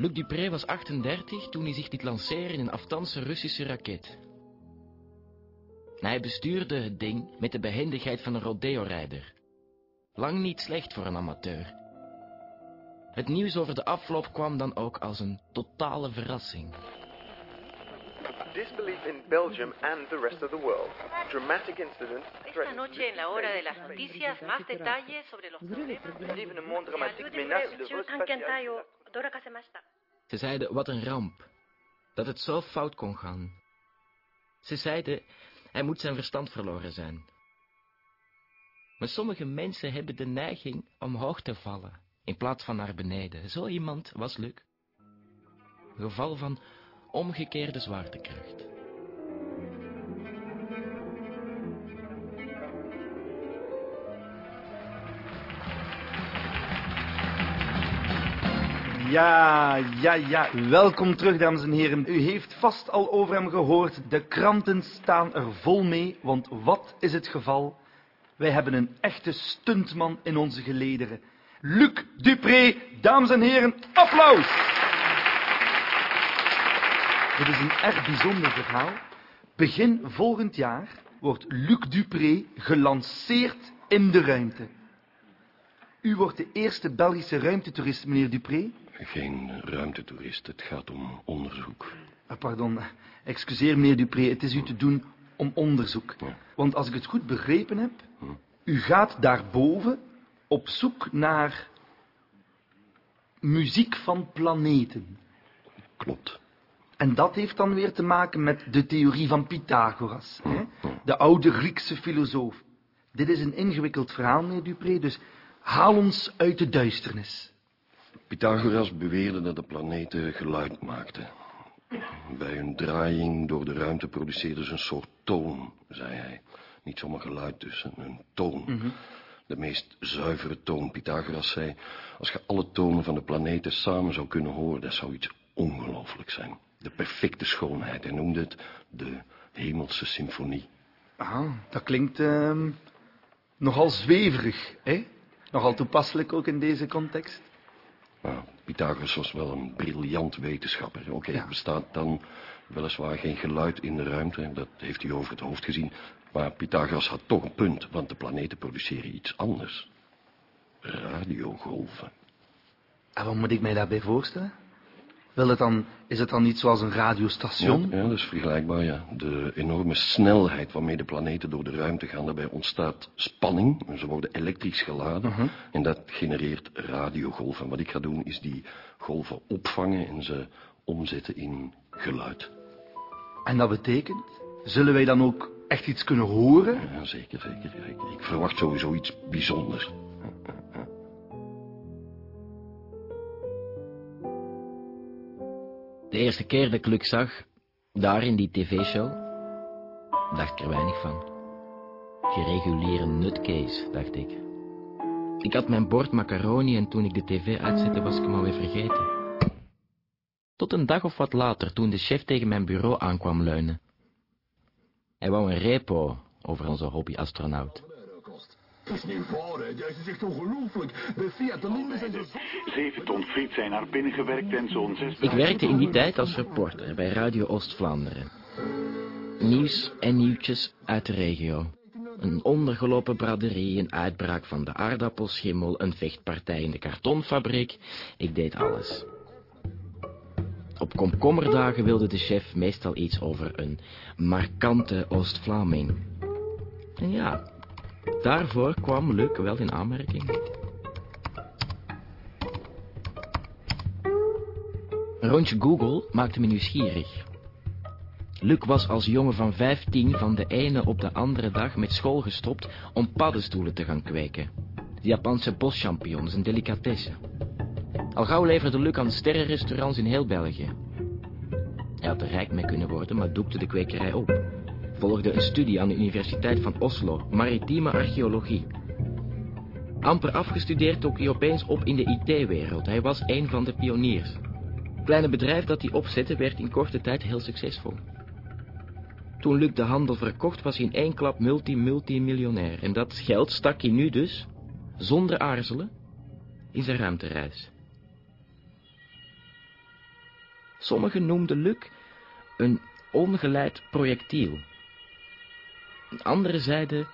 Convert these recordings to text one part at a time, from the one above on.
Luc Dupré was 38 toen hij zich liet lanceren in een aftanse Russische raket. Hij bestuurde het ding met de behendigheid van een rodeo-rijder. Lang niet slecht voor een amateur. Het nieuws over de afloop kwam dan ook als een totale verrassing. Disbelief in Belgium and the rest of the world. Dramatic incident. Esta noche en la hora de las noticias, más detalles sobre los problemas. Evenement dramatique menace de. Ze zeiden wat een ramp. Dat het zo fout kon gaan. Ze zeiden, hij moet zijn verstand verloren zijn. Maar sommige mensen hebben de neiging omhoog te vallen, in plaats van naar beneden. Zo iemand was Luc. Een geval van omgekeerde zwaartekracht. Ja, ja, ja. Welkom terug, dames en heren. U heeft vast al over hem gehoord. De kranten staan er vol mee, want wat is het geval? Wij hebben een echte stuntman in onze gelederen. Luc Dupré, dames en heren, applaus! Dit is een erg bijzonder verhaal. Begin volgend jaar wordt Luc Dupré gelanceerd in de ruimte. U wordt de eerste Belgische ruimtetoerist, meneer Dupré. Geen ruimtetoerist, het gaat om onderzoek. Ah, pardon, excuseer meneer Dupré, het is u te doen om onderzoek. Ja. Want als ik het goed begrepen heb, u gaat daarboven op zoek naar muziek van planeten. Klopt. En dat heeft dan weer te maken met de theorie van Pythagoras, hè? de oude Griekse filosoof. Dit is een ingewikkeld verhaal, meneer Dupré, dus haal ons uit de duisternis. Pythagoras beweerde dat de planeten geluid maakten. Bij hun draaiing door de ruimte produceerden ze een soort toon, zei hij. Niet zomaar geluid dus, een toon. De meest zuivere toon. Pythagoras zei, als je alle tonen van de planeten samen zou kunnen horen, dat zou iets ongelooflijk zijn. De perfecte schoonheid. Hij noemde het de hemelse symfonie. Ah, dat klinkt ehm, nogal zweverig, hè? Nogal toepasselijk ook in deze context. Nou, Pythagoras was wel een briljant wetenschapper. Oké, Ja. er bestaat dan weliswaar geen geluid in de ruimte. Dat heeft hij over het hoofd gezien. Maar Pythagoras had toch een punt, want de planeten produceren iets anders. Radiogolven. En wat moet ik mij daarbij voorstellen? Wil het dan, is het dan niet zoals een radiostation? ja, dat is vergelijkbaar, ja. De enorme snelheid waarmee de planeten door de ruimte gaan, daarbij ontstaat spanning. Ze worden elektrisch geladen en dat genereert radiogolven. Wat ik ga doen is die golven opvangen en ze omzetten in geluid. En dat betekent, zullen wij dan ook echt iets kunnen horen? Ja, zeker, zeker. Ik, ik verwacht sowieso iets bijzonders. De eerste keer dat ik Luc zag, daar in die tv-show, dacht ik er weinig van. Gereguliere nutcase, dacht ik. Ik had mijn bord macaroni en toen ik de tv uitzette was ik hem alweer vergeten. Tot een dag of wat later, toen de chef tegen mijn bureau aankwam leunen. Hij wou een repo over onze hobby-astronaut. Dat is niet waar, hè. Dat is echt ongelooflijk. Bij Fiat de Linde zijn ze... Zeven ton friet zijn naar binnen gewerkt en zo'n zes... Ik werkte in die tijd als reporter bij Radio Oost-Vlaanderen. Nieuws en nieuwtjes uit de regio. Een ondergelopen braderie, een uitbraak van de aardappelschimmel, een vechtpartij in de kartonfabriek. Ik deed alles. Op komkommerdagen wilde de chef meestal iets over een markante Oost-Vlaming. En ja, daarvoor kwam Luc wel in aanmerking. Rondje Google maakte me nieuwsgierig. Luc was als jongen van 15 van de ene op de andere dag met school gestopt om paddenstoelen te gaan kweken. De Japanse boschampignons, een delicatesse. Al gauw leverde Luc aan sterrenrestaurants in heel België. Hij had er rijk mee kunnen worden, maar doekte de kwekerij op. Volgde een studie aan de Universiteit van Oslo, maritieme archeologie. Amper afgestudeerd dook hij opeens op in de IT-wereld. Hij was een van de pioniers. Het kleine bedrijf dat hij opzette werd in korte tijd heel succesvol. Toen Luc de handel verkocht was hij in één klap multi-multimiljonair. En dat geld stak hij nu dus, zonder aarzelen, in zijn ruimtereis. Sommigen noemden Luc een ongeleid projectiel. Anderen zeiden,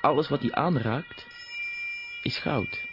alles wat hij aanraakt, is goud.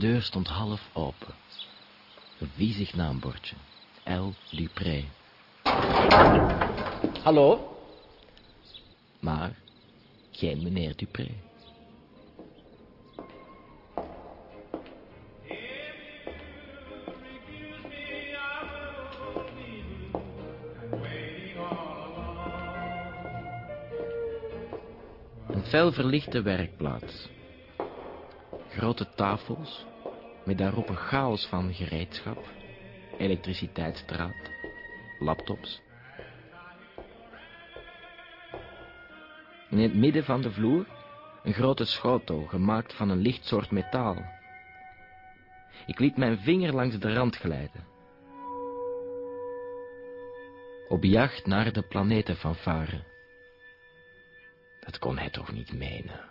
Deur stond half open. Een viezig naambordje. L. Dupré. Hallo? Maar geen meneer Dupré. Een fel verlichte werkplaats. Grote tafels, met daarop een chaos van gereedschap, elektriciteitsdraad, laptops. In het midden van de vloer een grote schotel gemaakt van een licht soort metaal. Ik liet mijn vinger langs de rand glijden. Op jacht naar de planeten van Varen. Dat kon hij toch niet menen.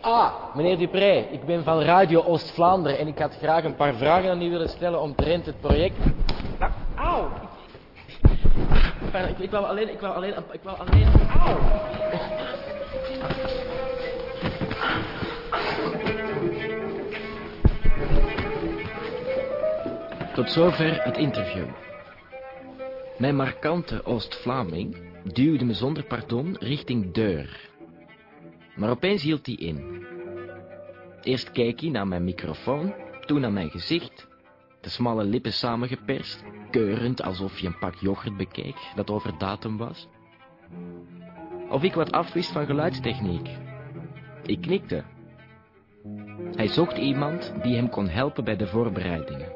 Ah, meneer Dupré, ik ben van Radio Oost-Vlaanderen en ik had graag een paar vragen aan u willen stellen omtrent het project. Nou, auw! Pardon, Ik, ik wou alleen, ik wou alleen, ik wou alleen, auw! Tot zover het interview. Mijn markante Oost-Vlaming duwde me zonder pardon richting deur. Maar opeens hield hij in. Eerst keek hij naar mijn microfoon, toen naar mijn gezicht. De smalle lippen samengeperst, keurend alsof je een pak yoghurt bekeek dat over datum was. Of ik wat afwist van geluidstechniek. Ik knikte. Hij zocht iemand die hem kon helpen bij de voorbereidingen.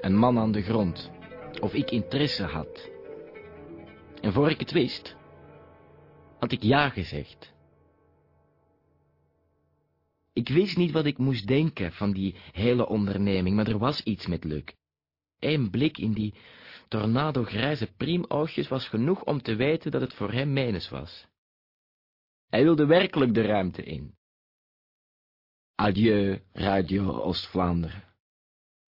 Een man aan de grond. Of ik interesse had. En voor ik het wist, had ik ja gezegd. Ik wist niet wat ik moest denken van die hele onderneming, maar er was iets met Luc. Eén blik in die tornado-grijze priemoogjes was genoeg om te weten dat het voor hem menens was. Hij wilde werkelijk de ruimte in. Adieu, Radio Oost-Vlaanderen.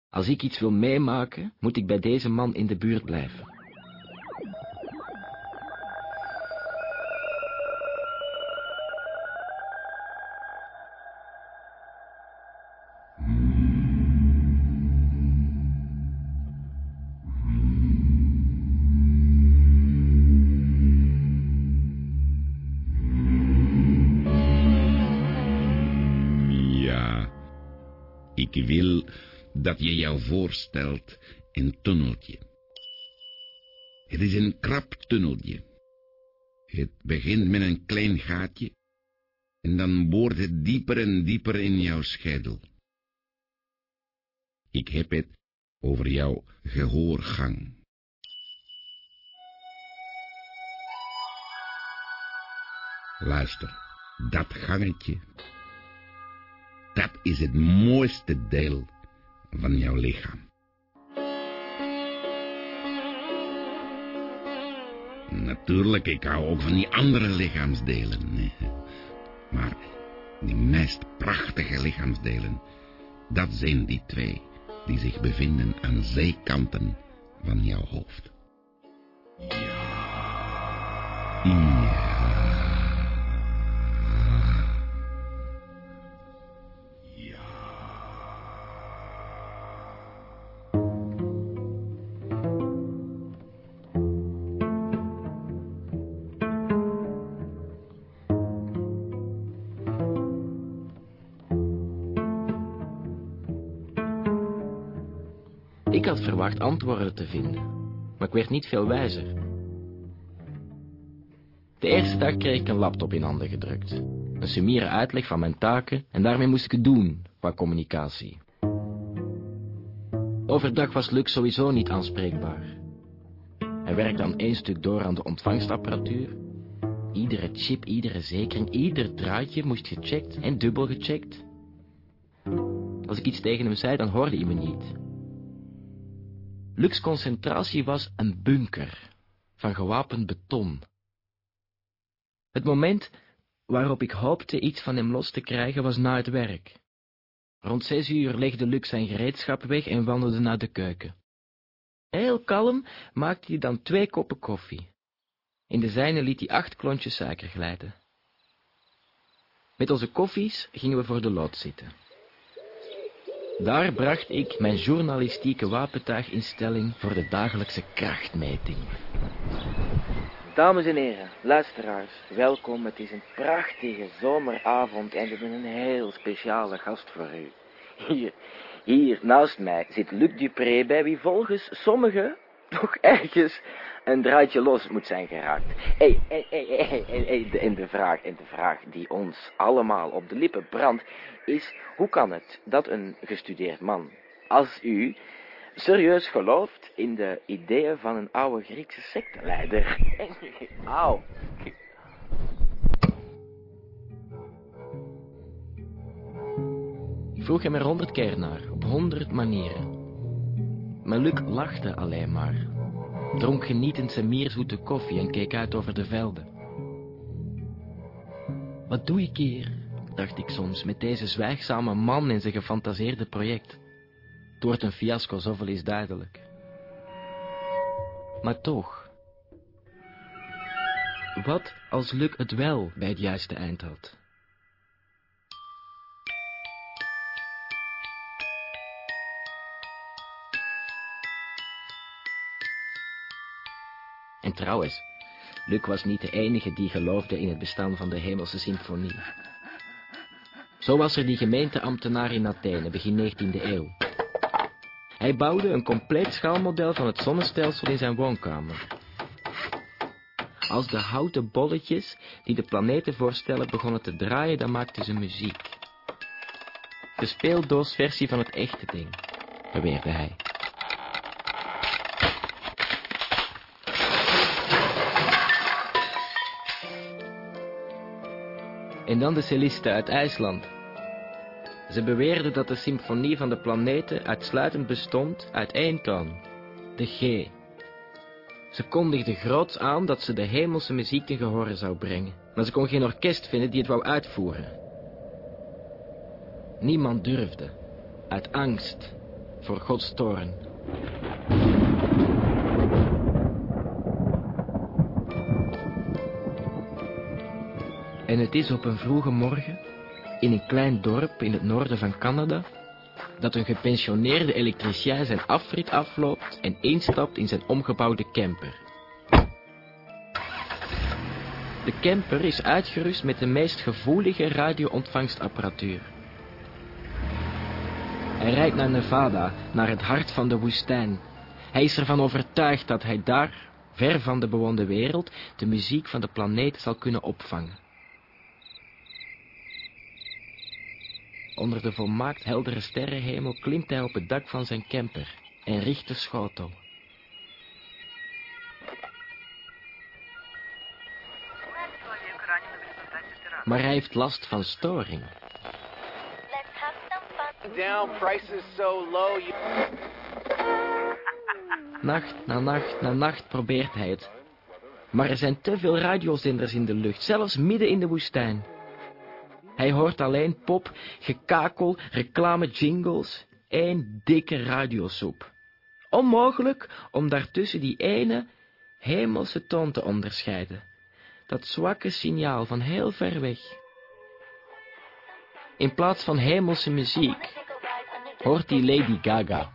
Als ik iets wil meemaken, moet ik bij deze man in de buurt blijven. Ik wil dat je jou voorstelt een tunneltje. Het is een krap tunneltje. Het begint met een klein gaatje en dan boort het dieper en dieper in jouw schedel. Ik heb het over jouw gehoorgang. Luister, dat gangetje, dat is het mooiste deel van jouw lichaam. Natuurlijk, ik hou ook van die andere lichaamsdelen. Maar die meest prachtige lichaamsdelen, dat zijn die twee die zich bevinden aan zijkanten van jouw hoofd. Ja. Ik had verwacht antwoorden te vinden, maar ik werd niet veel wijzer. De eerste dag kreeg ik een laptop in handen gedrukt. Een summiere uitleg van mijn taken en daarmee moest ik het doen qua communicatie. Overdag was Luc sowieso niet aanspreekbaar. Hij werkte aan één stuk door aan de ontvangstapparatuur. Iedere chip, iedere zekering, ieder draadje moest gecheckt en dubbel gecheckt. Als ik iets tegen hem zei, dan hoorde hij me niet. Luc's concentratie was een bunker van gewapend beton. Het moment waarop ik hoopte iets van hem los te krijgen was na het werk. Rond zes uur legde Luc zijn gereedschap weg en wandelde naar de keuken. Heel kalm maakte hij dan twee koppen koffie. In de zijne liet hij acht klontjes suiker glijden. Met onze koffies gingen we voor de lood zitten. Daar bracht ik mijn journalistieke wapentuig in stelling voor de dagelijkse krachtmeting. Dames en heren, luisteraars, welkom. Het is een prachtige zomeravond en we hebben een heel speciale gast voor u. Hier, hier naast mij zit Luc Dupré, bij wie volgens sommigen toch ergens een draadje los moet zijn geraakt. Hey, hey, hey, hey, en, de vraag, en de vraag die ons allemaal op de lippen brandt, is hoe kan het dat een gestudeerd man als u serieus gelooft in de ideeën van een oude Griekse secteleider? Auw. Ik vroeg hem er honderd keer naar, op honderd manieren. Maar Luc lachte alleen maar, dronk genietend zijn mierzoete koffie en keek uit over de velden. Wat doe ik hier, dacht ik soms, met deze zwijgzame man en zijn gefantaseerde project. Het wordt een fiasco, zoveel is duidelijk. Maar toch, wat als Luc het wel bij het juiste eind had? En trouwens, Luc was niet de enige die geloofde in het bestaan van de hemelse symfonie. Zo was er die gemeenteambtenaar in Athene, begin 19e eeuw. Hij bouwde een compleet schaalmodel van het zonnestelsel in zijn woonkamer. Als de houten bolletjes die de planeten voorstellen begonnen te draaien, dan maakten ze muziek. De speeldoosversie van het echte ding, beweerde hij. En dan de cellisten uit IJsland. Ze beweerden dat de symfonie van de planeten uitsluitend bestond uit één toon, de G. Ze kondigden groots aan dat ze de hemelse muziek te gehoren zou brengen, maar ze kon geen orkest vinden die het wou uitvoeren. Niemand durfde, uit angst voor Gods toorn. En het is op een vroege morgen, in een klein dorp in het noorden van Canada, dat een gepensioneerde elektricien zijn afrit afloopt en instapt in zijn omgebouwde camper. De camper is uitgerust met de meest gevoelige radioontvangstapparatuur. Hij rijdt naar Nevada, naar het hart van de woestijn. Hij is ervan overtuigd dat hij daar, ver van de bewoonde wereld, de muziek van de planeet zal kunnen opvangen. Onder de volmaakt heldere sterrenhemel klimt hij op het dak van zijn camper en richt de schotel. Maar hij heeft last van storing. Down, prices so low. You... Nacht na nacht na nacht probeert hij het. Maar er zijn te veel radiozenders in de lucht, zelfs midden in de woestijn. Hij hoort alleen pop, gekakel, reclame jingles, één dikke radiosoep. Onmogelijk om daartussen die ene hemelse toon te onderscheiden. Dat zwakke signaal van heel ver weg. In plaats van hemelse muziek hoort hij Lady Gaga.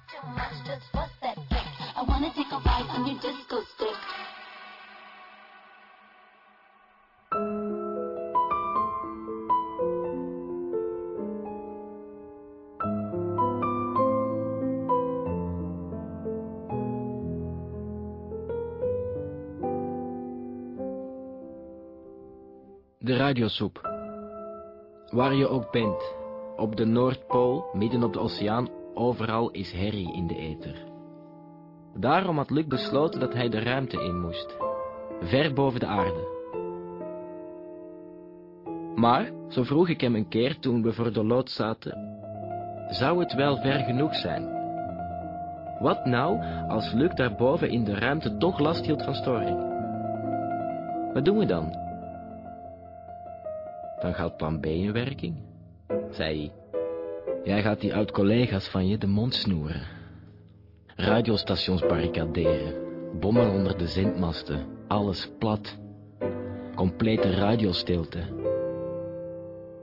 Radiosoep. Waar je ook bent, op de Noordpool, midden op de oceaan, overal is herrie in de ether. Daarom had Luc besloten dat hij de ruimte in moest, ver boven de aarde. Maar, zo vroeg ik hem een keer toen we voor de lood zaten, zou het wel ver genoeg zijn? Wat nou als Luc daarboven in de ruimte toch last hield van storing? Wat doen we dan? Dan gaat plan B in werking, zei hij. Jij gaat die oud-collega's van je de mond snoeren. Radiostations barricaderen, bommen onder de zendmasten, alles plat. Complete radiostilte.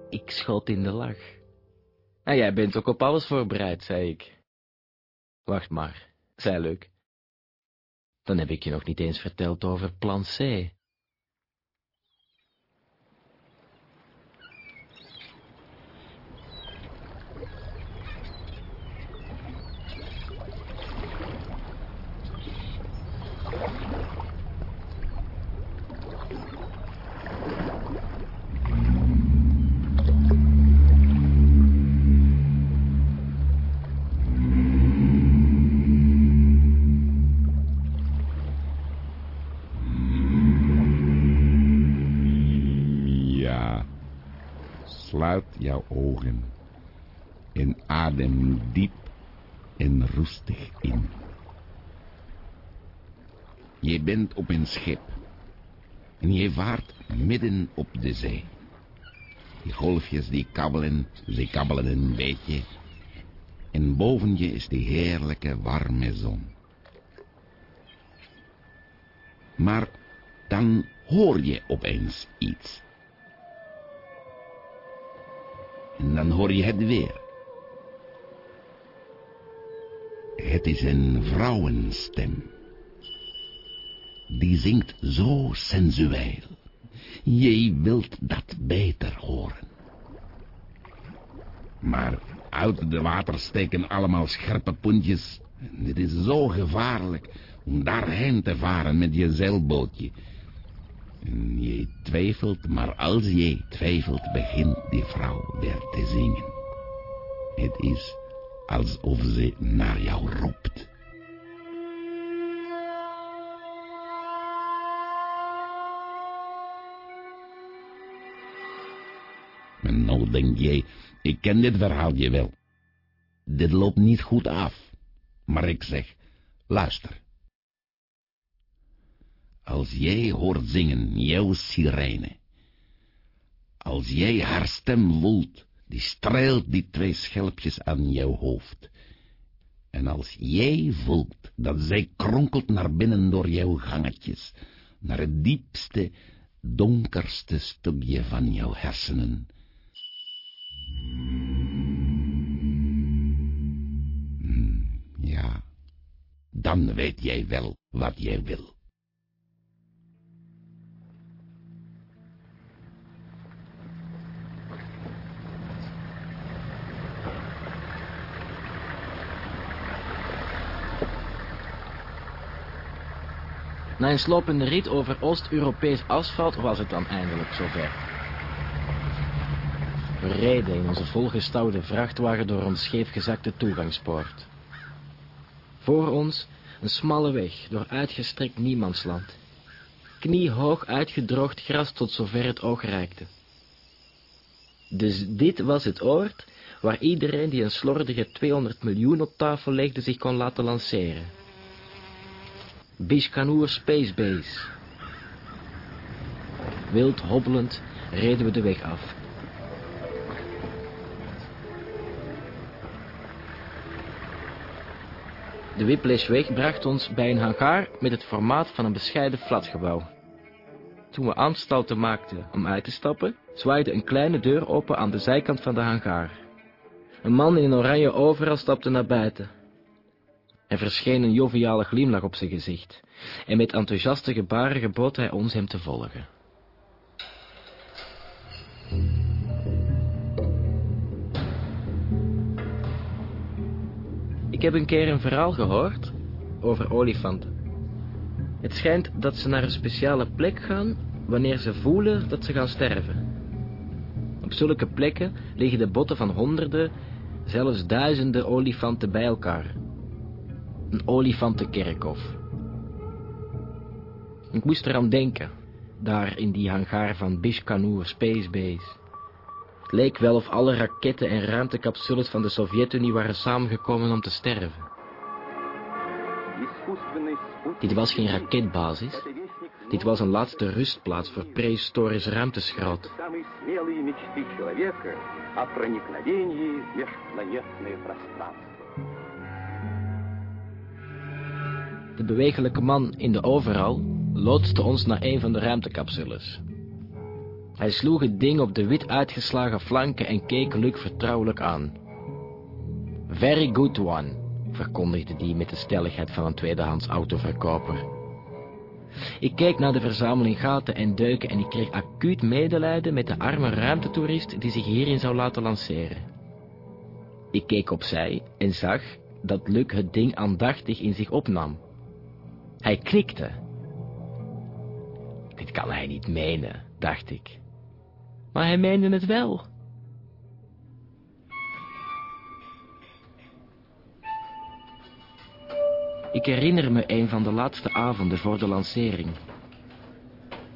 Ik schot in de lach. En jij bent ook op alles voorbereid, zei ik. Wacht maar, zei Luc. Dan heb ik je nog niet eens verteld over plan C. jouw ogen en adem diep en rustig in. Je bent op een schip en je vaart midden op de zee. Die golfjes die kabbelen, ze kabbelen een beetje. En boven je is die heerlijke warme zon. Maar dan hoor je opeens iets. En dan hoor je het weer. Het is een vrouwenstem. Die zingt zo sensueel. Je wilt dat beter horen. Maar uit de water steken allemaal scherpe puntjes. En het is zo gevaarlijk om daarheen te varen met je zeilbootje. Je twijfelt, maar als je twijfelt, begint die vrouw weer te zingen. Het is alsof ze naar jou roept. En nou denk jij, ik ken dit verhaaltje wel. Dit loopt niet goed af. Maar ik zeg, luister. Als jij hoort zingen, jouw sirene. Als jij haar stem voelt, die streelt die twee schelpjes aan jouw hoofd. En als jij voelt dat zij kronkelt naar binnen door jouw gangetjes, naar het diepste, donkerste stukje van jouw hersenen. Hmm, ja, dan weet jij wel wat jij wil. Na een slopende rit over Oost-Europees asfalt was het dan eindelijk zover. We reden in onze volgestouwde vrachtwagen door ons scheefgezakte toegangspoort. Voor ons een smalle weg door uitgestrekt niemandsland. Kniehoog uitgedroogd gras tot zover het oog reikte. Dus dit was het oord waar iedereen die een slordige 200 miljoen op tafel legde zich kon laten lanceren. Bishkanoer Space Base. Wild hobbelend reden we de weg af. De Whiplashweg bracht ons bij een hangaar met het formaat van een bescheiden flatgebouw. Toen we aanstalten maakten om uit te stappen, zwaaide een kleine deur open aan de zijkant van de hangaar. Een man in een oranje overal stapte naar buiten. Er verscheen een joviale glimlach op zijn gezicht, en met enthousiaste gebaren gebood hij ons hem te volgen. Ik heb een keer een verhaal gehoord over olifanten. Het schijnt dat ze naar een speciale plek gaan wanneer ze voelen dat ze gaan sterven. Op zulke plekken liggen de botten van honderden, zelfs duizenden olifanten bij elkaar. Een olifantenkerkhof. Ik moest eraan denken, daar in die hangaar van Bishkanur Space Base. Het leek wel of alle raketten en ruimtecapsules van de Sovjet-Unie waren samengekomen om te sterven. Dit was geen raketbasis. Dit was een laatste rustplaats voor prehistorisch ruimteschroot. De bewegelijke man in de overal loodste ons naar een van de ruimtecapsules. Hij sloeg het ding op de wit uitgeslagen flanken en keek Luc vertrouwelijk aan. Very good one, verkondigde die met de stelligheid van een tweedehands autoverkoper. Ik keek naar de verzameling gaten en deuken en ik kreeg acuut medelijden met de arme ruimtetoerist die zich hierin zou laten lanceren. Ik keek opzij en zag dat Luc het ding aandachtig in zich opnam. Hij knikte. Dit kan hij niet menen, dacht ik. Maar hij meende het wel. Ik herinner me een van de laatste avonden voor de lancering.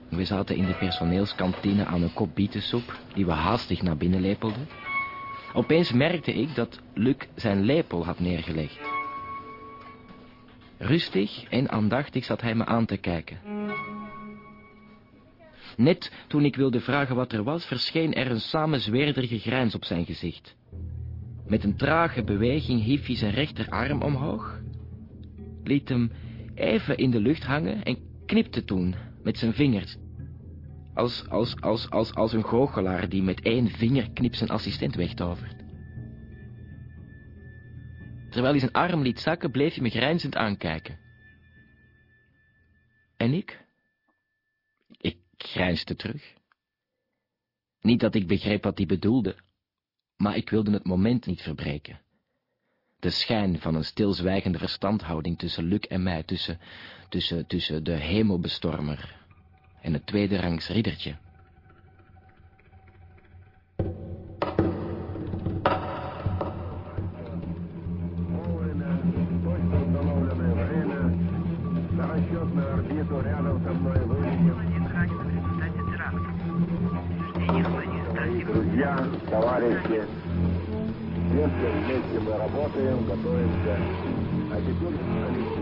We zaten in de personeelskantine aan een kop bietensoep, die we haastig naar binnen lepelden. Opeens merkte ik dat Luc zijn lepel had neergelegd. Rustig en aandachtig zat hij me aan te kijken. Net toen ik wilde vragen wat er was, verscheen er een samenzweerderige grijns op zijn gezicht. Met een trage beweging hief hij zijn rechterarm omhoog, liet hem even in de lucht hangen en knipte toen met zijn vingers. Als, als, als, als, als een goochelaar die met één vingerknip zijn assistent wegtovert. Terwijl hij zijn arm liet zakken, bleef hij me grijnzend aankijken. En ik? Ik grijnsde terug. Niet dat ik begreep wat hij bedoelde, maar ik wilde het moment niet verbreken. De schijn van een stilzwijgende verstandhouding tussen Luc en mij, tussen, tussen, tussen de hemelbestormer en het tweede rangs. Друзья, товарищи, если вместе мы работаем, готовимся. А теперь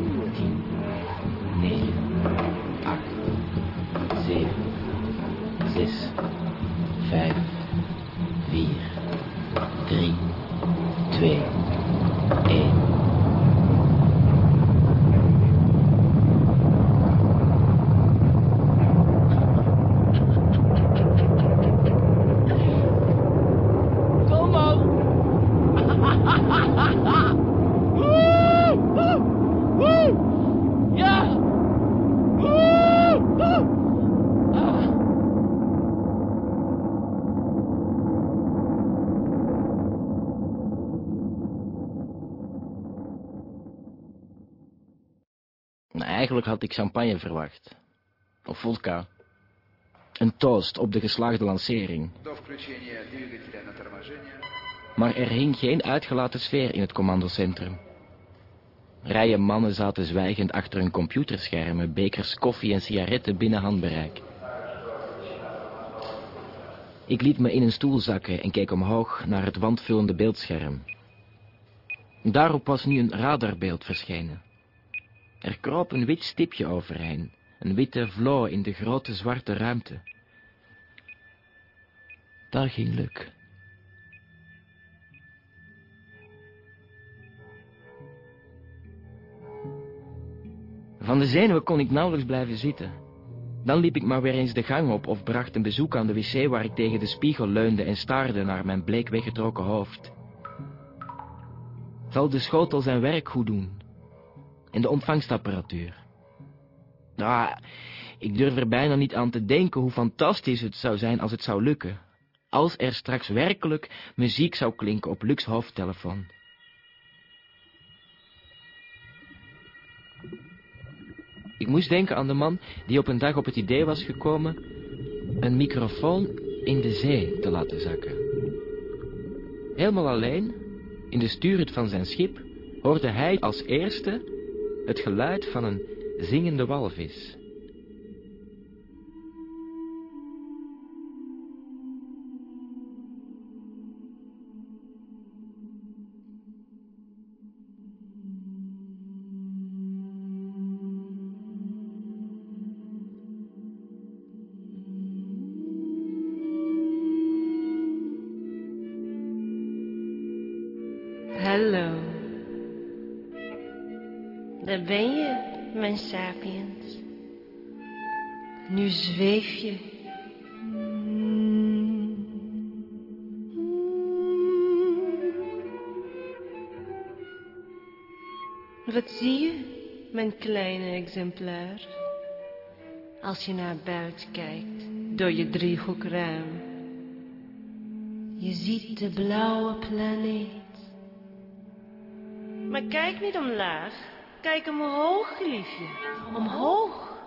Eigenlijk had ik champagne verwacht. Of vodka. Een toast op de geslaagde lancering. Maar er hing geen uitgelaten sfeer in het commandocentrum. Rijen mannen zaten zwijgend achter hun computerschermen, bekers koffie en sigaretten binnen handbereik. Ik liet me in een stoel zakken en keek omhoog naar het wandvullende beeldscherm. Daarop was nu een radarbeeld verschenen. Er kroop een wit stipje overheen, een witte vloo in de grote zwarte ruimte. Daar ging Luc. Van de zenuwen kon ik nauwelijks blijven zitten. Dan liep ik maar weer eens de gang op of bracht een bezoek aan de wc waar ik tegen de spiegel leunde en staarde naar mijn bleek weggetrokken hoofd. Zal de schotel zijn werk goed doen? En de ontvangstapparatuur? Nou, ik durf er bijna niet aan te denken hoe fantastisch het zou zijn als het zou lukken. Als er straks werkelijk muziek zou klinken op Lux hoofdtelefoon. Ik moest denken aan de man die op een dag op het idee was gekomen een microfoon in de zee te laten zakken. Helemaal alleen, in de stuurhut van zijn schip, hoorde hij als eerste het geluid van een zingende walvis. Als je naar buiten kijkt, door je driehoekraam. Je ziet de blauwe planeet. Maar kijk niet omlaag. Kijk omhoog, liefje. Omhoog.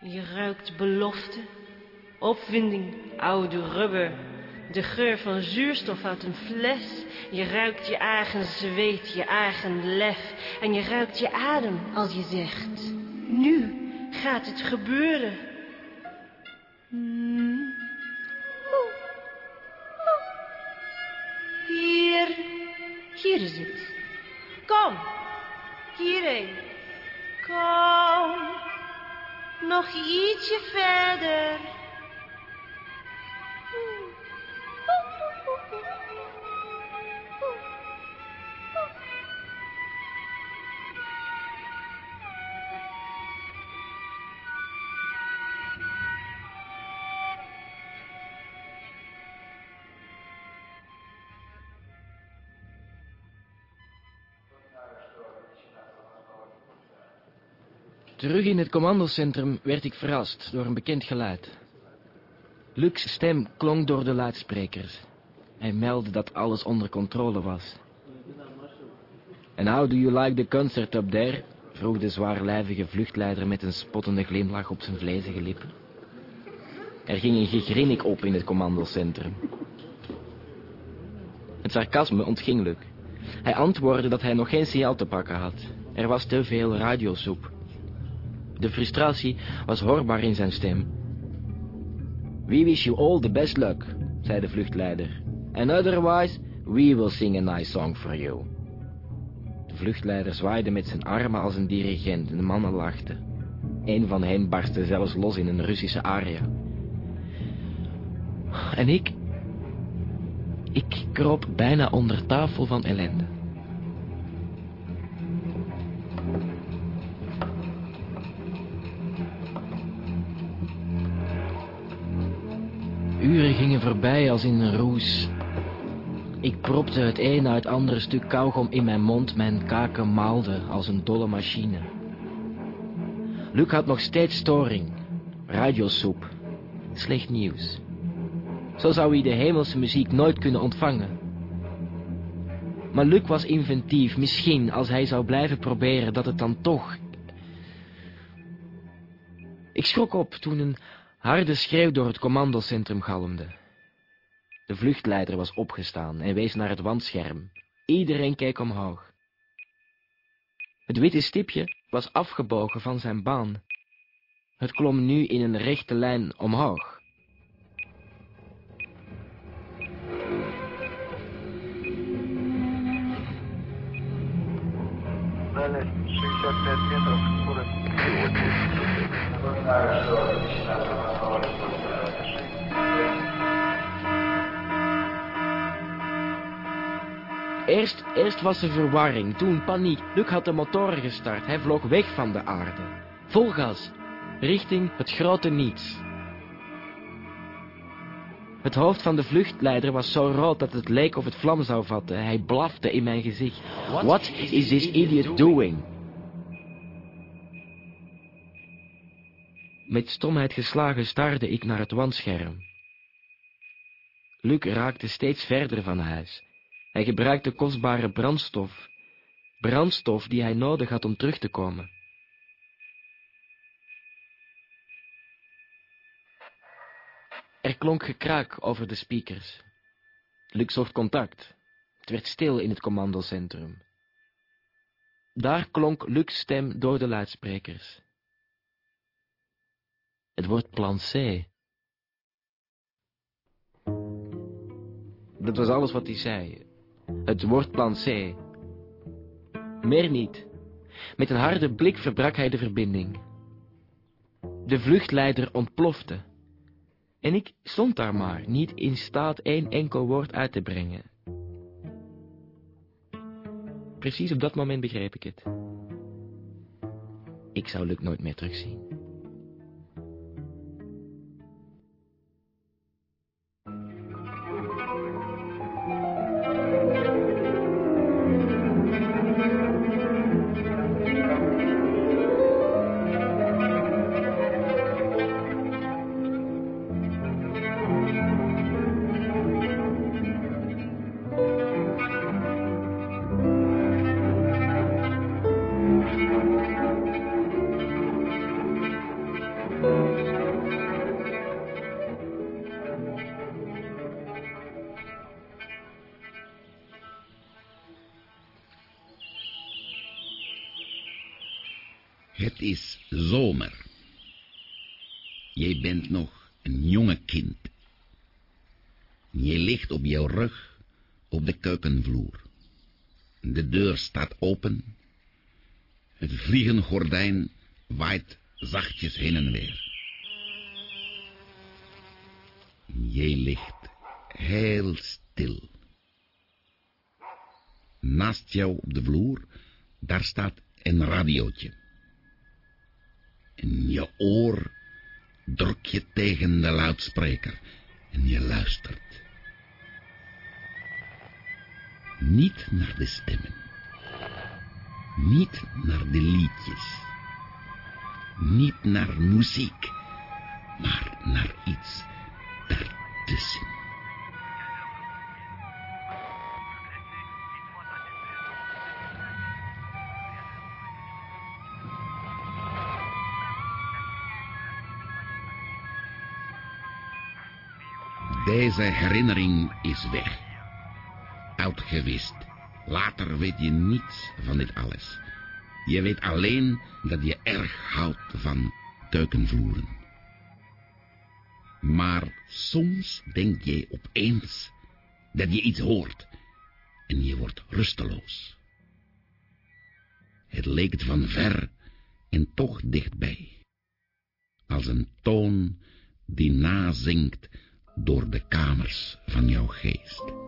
Je ruikt belofte, opwinding, oude rubber. De geur van zuurstof uit een fles. Je ruikt je eigen zweet, je eigen lef. En je ruikt je adem als je zegt. Nu gaat het gebeuren. Hier, hier is het. Kom, hierheen. Kom, nog ietsje verder. Terug in het commandocentrum werd ik verrast door een bekend geluid. Luc's stem klonk door de luidsprekers. Hij meldde dat alles onder controle was. And how do you like the concert up there? vroeg de zwaarlijvige vluchtleider met een spottende glimlach op zijn vlezige lippen. Er ging een gegrinnik op in het commandocentrum. Het sarcasme ontging Luc. Hij antwoordde dat hij nog geen signaal te pakken had. Er was te veel radiosoep. De frustratie was hoorbaar in zijn stem. We wish you all the best luck, zei de vluchtleider. And otherwise, we will sing a nice song for you. De vluchtleider zwaaide met zijn armen als een dirigent en de mannen lachten. Een van hen barstte zelfs los in een Russische aria. En ik... Ik kroop bijna onder tafel van ellende. Voorbij als in een roes. Ik propte het een na het andere stuk kauwgom in mijn mond. Mijn kaken maalden als een dolle machine. Luc had nog steeds storing. Radiosoep. Slecht nieuws. Zo zou hij de hemelse muziek nooit kunnen ontvangen. Maar Luc was inventief. Misschien, als hij zou blijven proberen, dat het dan toch... Ik schrok op toen een harde schreeuw door het commandocentrum galmde. De vluchtleider was opgestaan en wees naar het wandscherm. Iedereen keek omhoog. Het witte stipje was afgebogen van zijn baan. Het klom nu in een rechte lijn omhoog. Eerst, eerst was er verwarring, toen paniek. Luc had de motoren gestart. Hij vloog weg van de aarde. Vol gas, richting het grote niets. Het hoofd van de vluchtleider was zo rood dat het leek of het vlam zou vatten. Hij blafte in mijn gezicht. What is this idiot doing? Met stomheid geslagen staarde ik naar het wandscherm. Luc raakte steeds verder van huis. Hij gebruikte kostbare brandstof. Brandstof die hij nodig had om terug te komen. Er klonk gekraak over de speakers. Luc zocht contact. Het werd stil in het commandocentrum. Daar klonk Luc's stem door de luidsprekers. Het wordt plan C. Dat was alles wat hij zei. Het plan C. Meer niet. Met een harde blik verbrak hij de verbinding. De vluchtleider ontplofte. En ik stond daar maar, niet in staat één enkel woord uit te brengen. Precies op dat moment begreep ik het. Ik zou Luc nooit meer terugzien. Vliegengordijn waait zachtjes heen en weer. Jij ligt heel stil. Naast jou op de vloer, daar staat een radiootje. In je oor druk je tegen de luidspreker en je luistert. Niet naar de stemmen. Niet naar de liedjes. Niet naar muziek, maar naar iets daartussen. Deze herinnering is weg. Uitgewist. Later weet je niets van dit alles. Je weet alleen dat je erg houdt van keukenvloeren. Maar soms denk je opeens dat je iets hoort en je wordt rusteloos. Het leek van ver en toch dichtbij. Als een toon die nazingt door de kamers van jouw geest.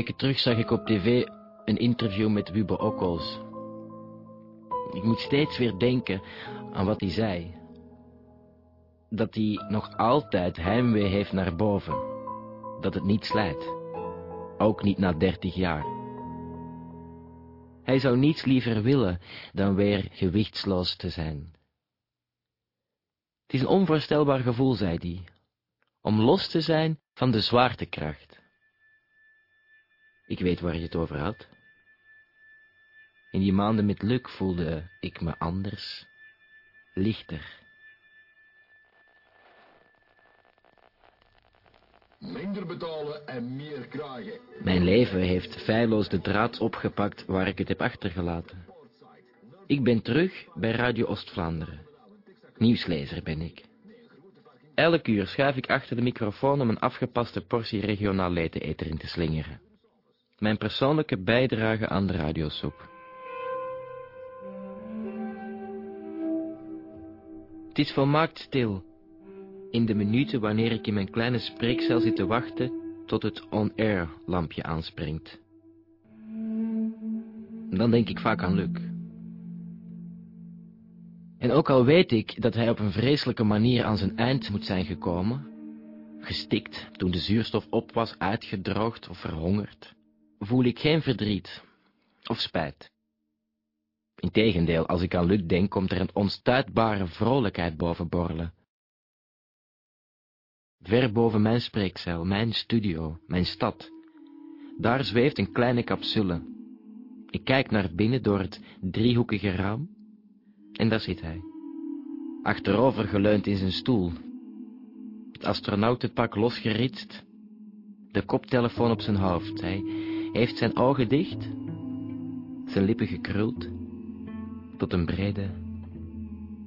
Weken terug zag ik op tv een interview met Wubbe Okkels. Ik moet steeds weer denken aan wat hij zei. Dat hij nog altijd heimwee heeft naar boven. Dat het niet slijt. Ook niet na dertig jaar. Hij zou niets liever willen dan weer gewichtsloos te zijn. Het is een onvoorstelbaar gevoel, zei hij, om los te zijn van de zwaartekracht. Ik weet waar je het over had. In die maanden met Luc voelde ik me anders, lichter. Minder betalen en meer krijgen. Mijn leven heeft feilloos de draad opgepakt waar ik het heb achtergelaten. Ik ben terug bij Radio Oost-Vlaanderen. Nieuwslezer ben ik. Elk uur schuif ik achter de microfoon om een afgepaste portie regionaal leteneter in te slingeren. Mijn persoonlijke bijdrage aan de radiosoep. Het is volmaakt stil. In de minuten wanneer ik in mijn kleine spreekcel zit te wachten tot het on-air lampje aanspringt. Dan denk ik vaak aan Luc. En ook al weet ik dat hij op een vreselijke manier aan zijn eind moet zijn gekomen, Gestikt toen de zuurstof op was, uitgedroogd of verhongerd, voel ik geen verdriet of spijt. Integendeel, als ik aan Luc denk, komt er een onstuitbare vrolijkheid boven borrelen. Ver boven mijn spreekcel, mijn studio, mijn stad. Daar zweeft een kleine capsule. Ik kijk naar binnen door het driehoekige raam. En daar zit hij. Achterover geleund in zijn stoel. Het astronautenpak losgeritst. De koptelefoon op zijn hoofd. Hij heeft zijn ogen dicht. Zijn lippen gekruld. Tot een brede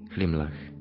glimlach.